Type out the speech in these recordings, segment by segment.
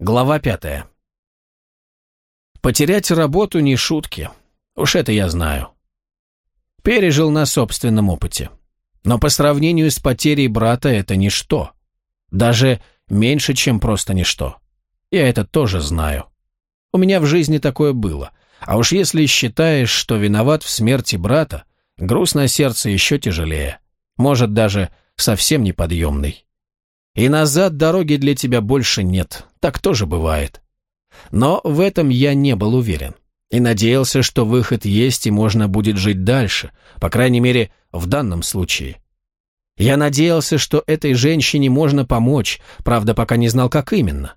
Глава пятая. Потерять работу не шутки. Уж это я знаю. Пережил на собственном опыте. Но по сравнению с потерей брата это ничто. Даже меньше, чем просто ничто. Я это тоже знаю. У меня в жизни такое было. А уж если считаешь, что виноват в смерти брата, груз на сердце еще тяжелее. Может, даже совсем неподъемный. И назад дороги для тебя больше нет, так тоже бывает. Но в этом я не был уверен. И надеялся, что выход есть и можно будет жить дальше, по крайней мере, в данном случае. Я надеялся, что этой женщине можно помочь, правда, пока не знал, как именно.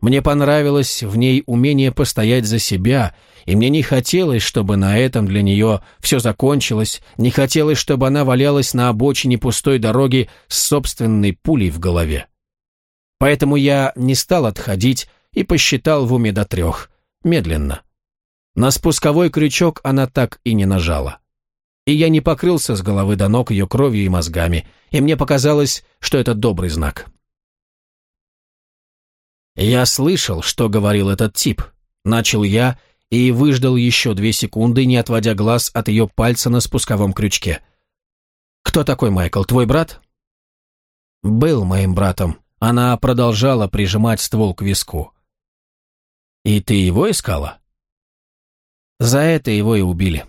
Мне понравилось в ней умение постоять за себя, и мне не хотелось, чтобы на этом для нее все закончилось, не хотелось, чтобы она валялась на обочине пустой дороги с собственной пулей в голове. Поэтому я не стал отходить и посчитал в уме до трех, медленно. На спусковой крючок она так и не нажала. И я не покрылся с головы до ног ее кровью и мозгами, и мне показалось, что это добрый знак. «Я слышал, что говорил этот тип», — начал я и выждал еще две секунды, не отводя глаз от ее пальца на спусковом крючке. «Кто такой Майкл, твой брат?» «Был моим братом». Она продолжала прижимать ствол к виску. «И ты его искала?» «За это его и убили».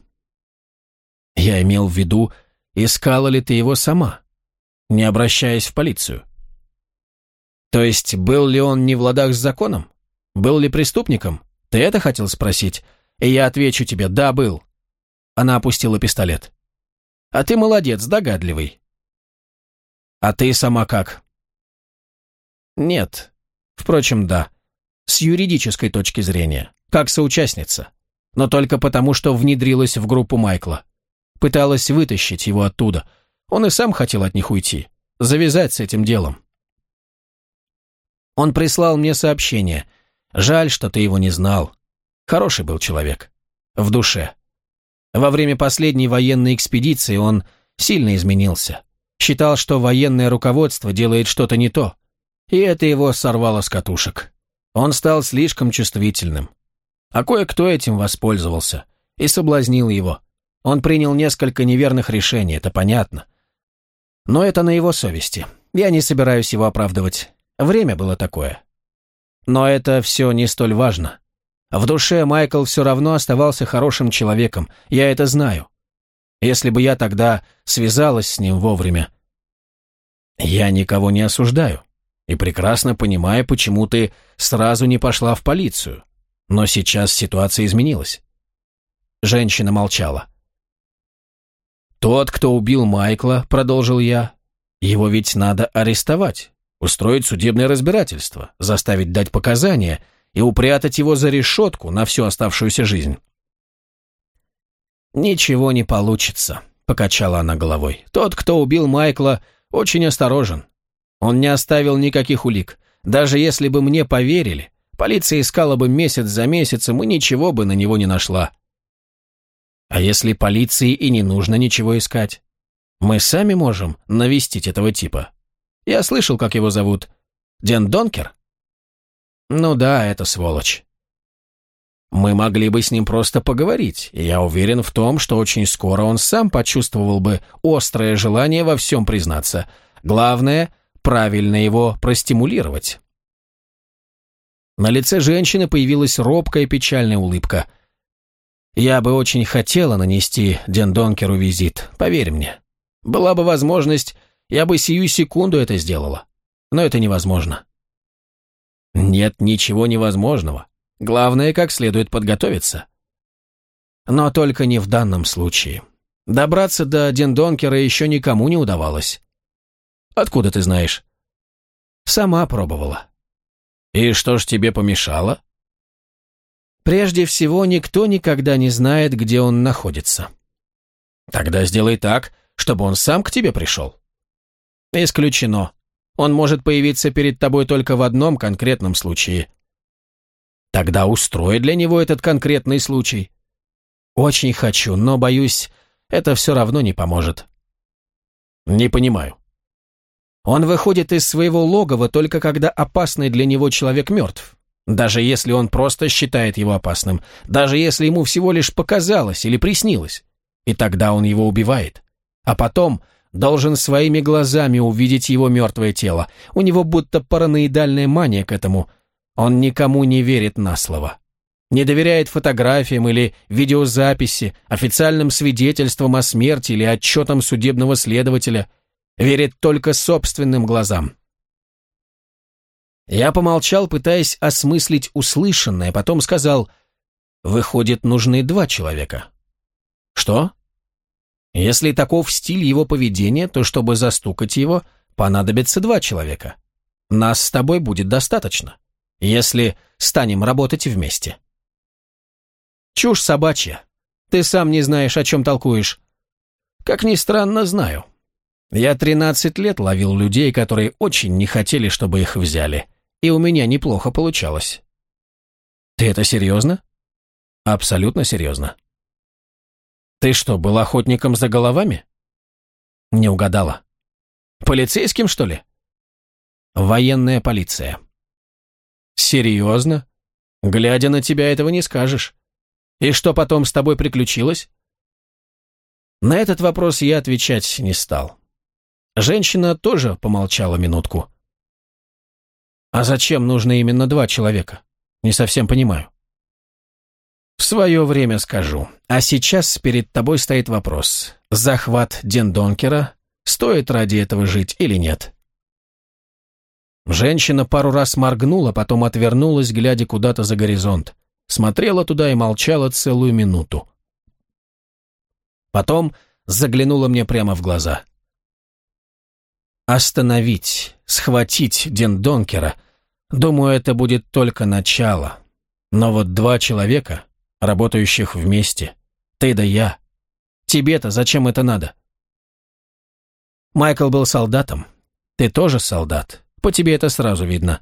«Я имел в виду, искала ли ты его сама, не обращаясь в полицию?» То есть, был ли он не в ладах с законом? Был ли преступником? Ты это хотел спросить? И я отвечу тебе, да, был. Она опустила пистолет. А ты молодец, догадливый. А ты сама как? Нет. Впрочем, да. С юридической точки зрения. Как соучастница. Но только потому, что внедрилась в группу Майкла. Пыталась вытащить его оттуда. Он и сам хотел от них уйти. Завязать с этим делом. Он прислал мне сообщение. Жаль, что ты его не знал. Хороший был человек. В душе. Во время последней военной экспедиции он сильно изменился. Считал, что военное руководство делает что-то не то. И это его сорвало с катушек. Он стал слишком чувствительным. А кое-кто этим воспользовался и соблазнил его. Он принял несколько неверных решений, это понятно. Но это на его совести. Я не собираюсь его оправдывать. Время было такое. Но это все не столь важно. В душе Майкл все равно оставался хорошим человеком, я это знаю. Если бы я тогда связалась с ним вовремя. Я никого не осуждаю и прекрасно понимаю, почему ты сразу не пошла в полицию. Но сейчас ситуация изменилась. Женщина молчала. «Тот, кто убил Майкла, — продолжил я, — его ведь надо арестовать устроить судебное разбирательство, заставить дать показания и упрятать его за решетку на всю оставшуюся жизнь. «Ничего не получится», — покачала она головой. «Тот, кто убил Майкла, очень осторожен. Он не оставил никаких улик. Даже если бы мне поверили, полиция искала бы месяц за месяцем и ничего бы на него не нашла. А если полиции и не нужно ничего искать? Мы сами можем навестить этого типа. Я слышал, как его зовут. Ден Донкер? Ну да, это сволочь. Мы могли бы с ним просто поговорить, и я уверен в том, что очень скоро он сам почувствовал бы острое желание во всем признаться. Главное, правильно его простимулировать. На лице женщины появилась робкая печальная улыбка. «Я бы очень хотела нанести Ден Донкеру визит, поверь мне. Была бы возможность, я бы сию секунду это сделала. Но это невозможно. Нет ничего невозможного. Главное, как следует подготовиться. Но только не в данном случае. Добраться до Дендонкера еще никому не удавалось. Откуда ты знаешь? Сама пробовала. И что ж тебе помешало? Прежде всего, никто никогда не знает, где он находится. Тогда сделай так, чтобы он сам к тебе пришел. Исключено. Он может появиться перед тобой только в одном конкретном случае. Тогда устрой для него этот конкретный случай. Очень хочу, но, боюсь, это все равно не поможет. Не понимаю. Он выходит из своего логова только когда опасный для него человек мертв. Даже если он просто считает его опасным, даже если ему всего лишь показалось или приснилось. И тогда он его убивает. А потом должен своими глазами увидеть его мертвое тело. У него будто параноидальная мания к этому. Он никому не верит на слово. Не доверяет фотографиям или видеозаписи, официальным свидетельствам о смерти или отчетам судебного следователя. Верит только собственным глазам. Я помолчал, пытаясь осмыслить услышанное, потом сказал, «Выходит, нужны два человека». «Что?» «Если таков стиль его поведения, то чтобы застукать его, понадобится два человека. Нас с тобой будет достаточно, если станем работать вместе». «Чушь собачья. Ты сам не знаешь, о чем толкуешь». «Как ни странно, знаю. Я тринадцать лет ловил людей, которые очень не хотели, чтобы их взяли» и у меня неплохо получалось. Ты это серьезно? Абсолютно серьезно. Ты что, был охотником за головами? Не угадала. Полицейским, что ли? Военная полиция. Серьезно? Глядя на тебя, этого не скажешь. И что потом с тобой приключилось? На этот вопрос я отвечать не стал. Женщина тоже помолчала минутку. А зачем нужно именно два человека? Не совсем понимаю. В свое время скажу. А сейчас перед тобой стоит вопрос. Захват Дендонкера, стоит ради этого жить или нет? Женщина пару раз моргнула, потом отвернулась, глядя куда-то за горизонт. Смотрела туда и молчала целую минуту. Потом заглянула мне прямо в глаза. Остановить, схватить Дендонкера Думаю, это будет только начало. Но вот два человека, работающих вместе, ты да я. Тебе-то зачем это надо? Майкл был солдатом. Ты тоже солдат. По тебе это сразу видно.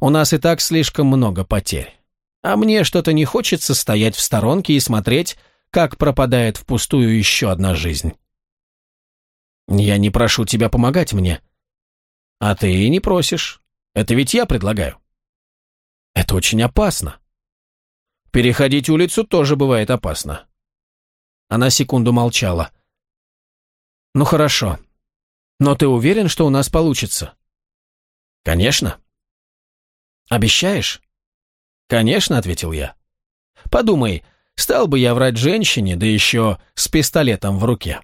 У нас и так слишком много потерь. А мне что-то не хочется стоять в сторонке и смотреть, как пропадает впустую еще одна жизнь. Я не прошу тебя помогать мне. А ты не просишь. Это ведь я предлагаю. Это очень опасно. Переходить улицу тоже бывает опасно. Она секунду молчала. Ну хорошо. Но ты уверен, что у нас получится? Конечно. Обещаешь? Конечно, ответил я. Подумай, стал бы я врать женщине, да еще с пистолетом в руке.